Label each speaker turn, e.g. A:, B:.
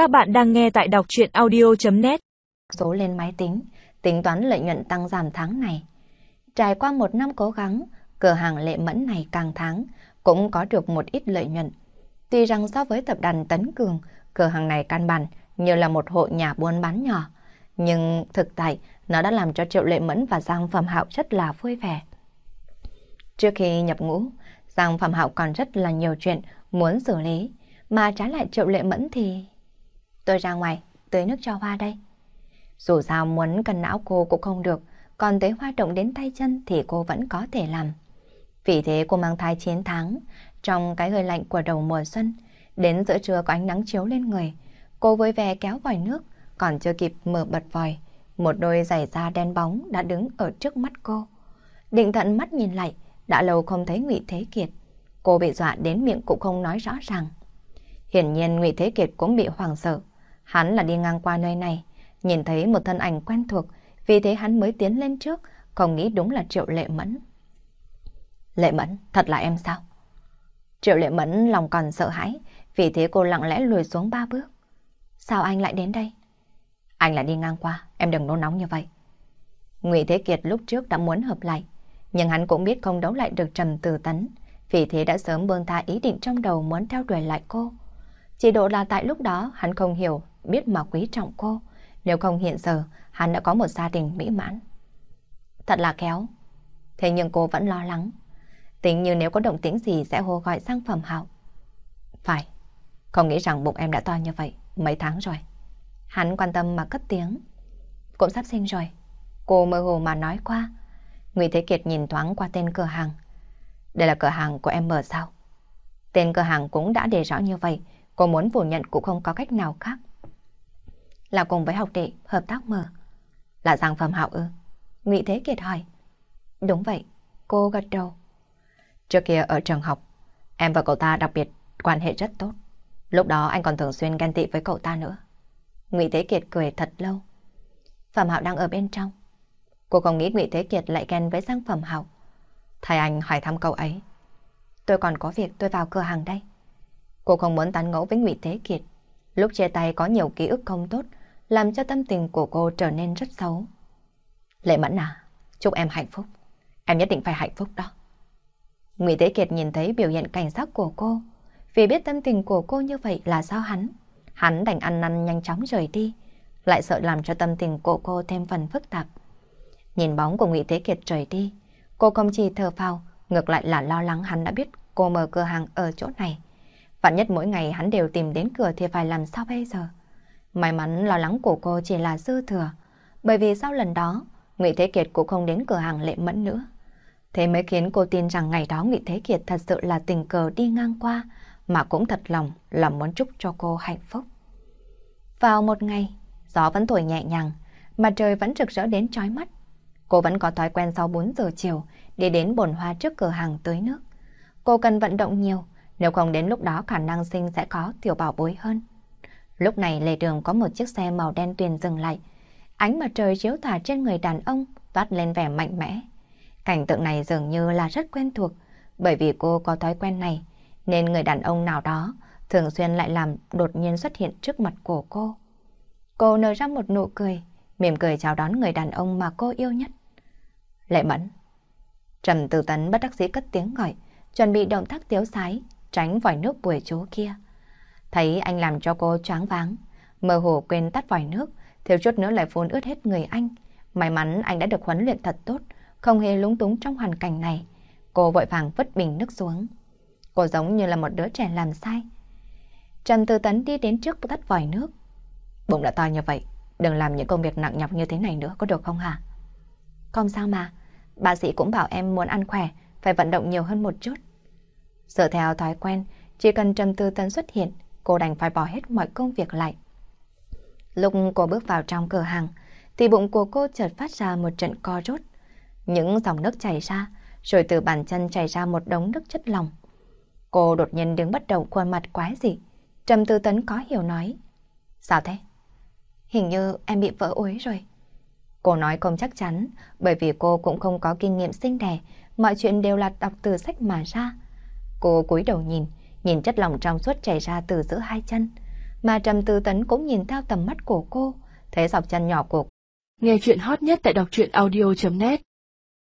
A: Các bạn đang nghe tại đọc chuyện audio.net
B: Số lên máy tính, tính toán lợi nhuận tăng giảm tháng này. Trải qua một năm cố gắng, cửa hàng lệ mẫn này càng tháng cũng có được một ít lợi nhuận. Tuy rằng so với tập đoàn Tấn Cường, cửa hàng này căn bản như là một hộ nhà buôn bán nhỏ. Nhưng thực tại, nó đã làm cho Triệu Lệ Mẫn và Giang Phẩm Hạo rất là vui vẻ. Trước khi nhập ngũ, Giang Phẩm Hạo còn rất là nhiều chuyện muốn xử lý, mà trái lại Triệu Lệ Mẫn thì... Tôi ra ngoài, tưới nước cho hoa đây. Dù sao muốn cần não cô cũng không được, còn tới hoa động đến tay chân thì cô vẫn có thể làm. Vì thế cô mang thai 9 tháng, trong cái hơi lạnh của đầu mùa xuân, đến giữa trưa có ánh nắng chiếu lên người. Cô vui vẻ kéo vòi nước, còn chưa kịp mở bật vòi, một đôi giày da đen bóng đã đứng ở trước mắt cô. Định thận mắt nhìn lại, đã lâu không thấy Ngụy Thế Kiệt. Cô bị dọa đến miệng cũng không nói rõ ràng. Hiển nhiên Ngụy Thế Kiệt cũng bị hoảng sợ. Hắn là đi ngang qua nơi này, nhìn thấy một thân ảnh quen thuộc, vì thế hắn mới tiến lên trước, không nghĩ đúng là Triệu Lệ Mẫn. Lệ Mẫn, thật là em sao? Triệu Lệ Mẫn lòng còn sợ hãi, vì thế cô lặng lẽ lùi xuống ba bước. Sao anh lại đến đây? Anh lại đi ngang qua, em đừng nôn nóng như vậy. Ngụy Thế Kiệt lúc trước đã muốn hợp lại, nhưng hắn cũng biết không đấu lại được Trầm Từ Tấn, vì thế đã sớm buông tha ý định trong đầu muốn theo đuổi lại cô. Chỉ độ là tại lúc đó hắn không hiểu, biết mà quý trọng cô. Nếu không hiện giờ, hắn đã có một gia đình mỹ mãn. Thật là khéo. Thế nhưng cô vẫn lo lắng. Tính như nếu có động tĩnh gì sẽ hô gọi sang phẩm hạo. Phải, không nghĩ rằng bụng em đã to như vậy, mấy tháng rồi. Hắn quan tâm mà cất tiếng. Cũng sắp sinh rồi. Cô mơ hồ mà nói qua. Ngụy Thế Kiệt nhìn thoáng qua tên cửa hàng. Đây là cửa hàng của em mở sao? Tên cửa hàng cũng đã đề rõ như vậy, cô muốn phủ nhận cũng không có cách nào khác. Là cùng với học đệ hợp tác mở. Là Giang Phẩm Hạo ư? Ngụy Thế Kiệt hỏi. Đúng vậy, cô gật đầu. Trước kia ở trường học, em và cậu ta đặc biệt quan hệ rất tốt. Lúc đó anh còn thường xuyên ghen tị với cậu ta nữa. Ngụy Thế Kiệt cười thật lâu. Phẩm Hạo đang ở bên trong. Cô không nghĩ Ngụy Thế Kiệt lại ghen với Giang Phẩm Hạo. Thầy anh hỏi thăm cậu ấy. Tôi còn có việc tôi vào cửa hàng đây. Cô không muốn tán ngẫu với Ngụy Thế Kiệt. Lúc chia tay có nhiều ký ức không tốt, làm cho tâm tình của cô trở nên rất xấu. Lệ Mẫn à, chúc em hạnh phúc. Em nhất định phải hạnh phúc đó. Ngụy Thế Kiệt nhìn thấy biểu hiện cảnh giác của cô, vì biết tâm tình của cô như vậy là sao hắn. Hắn đành ăn năn nhanh chóng rời đi, lại sợ làm cho tâm tình của cô thêm phần phức tạp. Nhìn bóng của Ngụy Thế Kiệt rời đi, cô không chỉ thở phào, ngược lại là lo lắng hắn đã biết cô mở cửa hàng ở chỗ này. Vạn nhất mỗi ngày hắn đều tìm đến cửa thì phải làm sao bây giờ? May mắn lo lắng của cô chỉ là dư thừa, bởi vì sau lần đó, Ngụy Thế Kiệt cũng không đến cửa hàng lệ mẫn nữa. Thế mới khiến cô tin rằng ngày đó Ngụy Thế Kiệt thật sự là tình cờ đi ngang qua, mà cũng thật lòng là muốn chúc cho cô hạnh phúc. Vào một ngày, gió vẫn thổi nhẹ nhàng, mặt trời vẫn rực rỡ đến chói mắt. Cô vẫn có thói quen sau 4 giờ chiều đi đến bồn hoa trước cửa hàng tưới nước. Cô cần vận động nhiều, nếu không đến lúc đó khả năng sinh sẽ có tiểu bảo bối hơn. Lúc này lề đường có một chiếc xe màu đen tuyền dừng lại. Ánh mặt trời chiếu thả trên người đàn ông toát lên vẻ mạnh mẽ. Cảnh tượng này dường như là rất quen thuộc, bởi vì cô có thói quen này, nên người đàn ông nào đó thường xuyên lại làm đột nhiên xuất hiện trước mặt của cô. Cô nở ra một nụ cười, mỉm cười chào đón người đàn ông mà cô yêu nhất. Lệ Mẫn. Trầm tư Tấn bất đắc dĩ cất tiếng gọi, chuẩn bị động tác tiếu sái, tránh vòi nước buổi chố kia. Thấy anh làm cho cô choáng váng, mơ hồ quên tắt vòi nước, thiếu chút nữa lại phun ướt hết người anh. May mắn anh đã được huấn luyện thật tốt, không hề lúng túng trong hoàn cảnh này. Cô vội vàng vứt bình nước xuống. Cô giống như là một đứa trẻ làm sai. Trần Tư Tấn đi đến trước tắt vòi nước. Bụng đã to như vậy, đừng làm những công việc nặng nhọc như thế này nữa, có được không hả? Không sao mà, bác sĩ cũng bảo em muốn ăn khỏe, phải vận động nhiều hơn một chút. Dựa theo thói quen, chỉ cần Trầm Tư Tấn xuất hiện, cô đành phải bỏ hết mọi công việc lại. Lúc cô bước vào trong cửa hàng, thì bụng của cô chợt phát ra một trận co rút. Những dòng nước chảy ra, rồi từ bàn chân chảy ra một đống nước chất lỏng. Cô đột nhiên đứng bất động khuôn mặt quái dị. Trầm Tư Tấn có hiểu nói. Sao thế? Hình như em bị vỡ ối rồi. Cô nói không chắc chắn, bởi vì cô cũng không có kinh nghiệm sinh đẻ, mọi chuyện đều là đọc từ sách mà ra. Cô cúi đầu nhìn, nhìn chất lỏng trong suốt chảy ra từ giữa hai chân. mà Trầm Tư Tấn cũng nhìn theo tầm mắt của cô, thấy dọc chân nhỏ của
A: Nghe chuyện hot nhất tại đọc truyện audio.net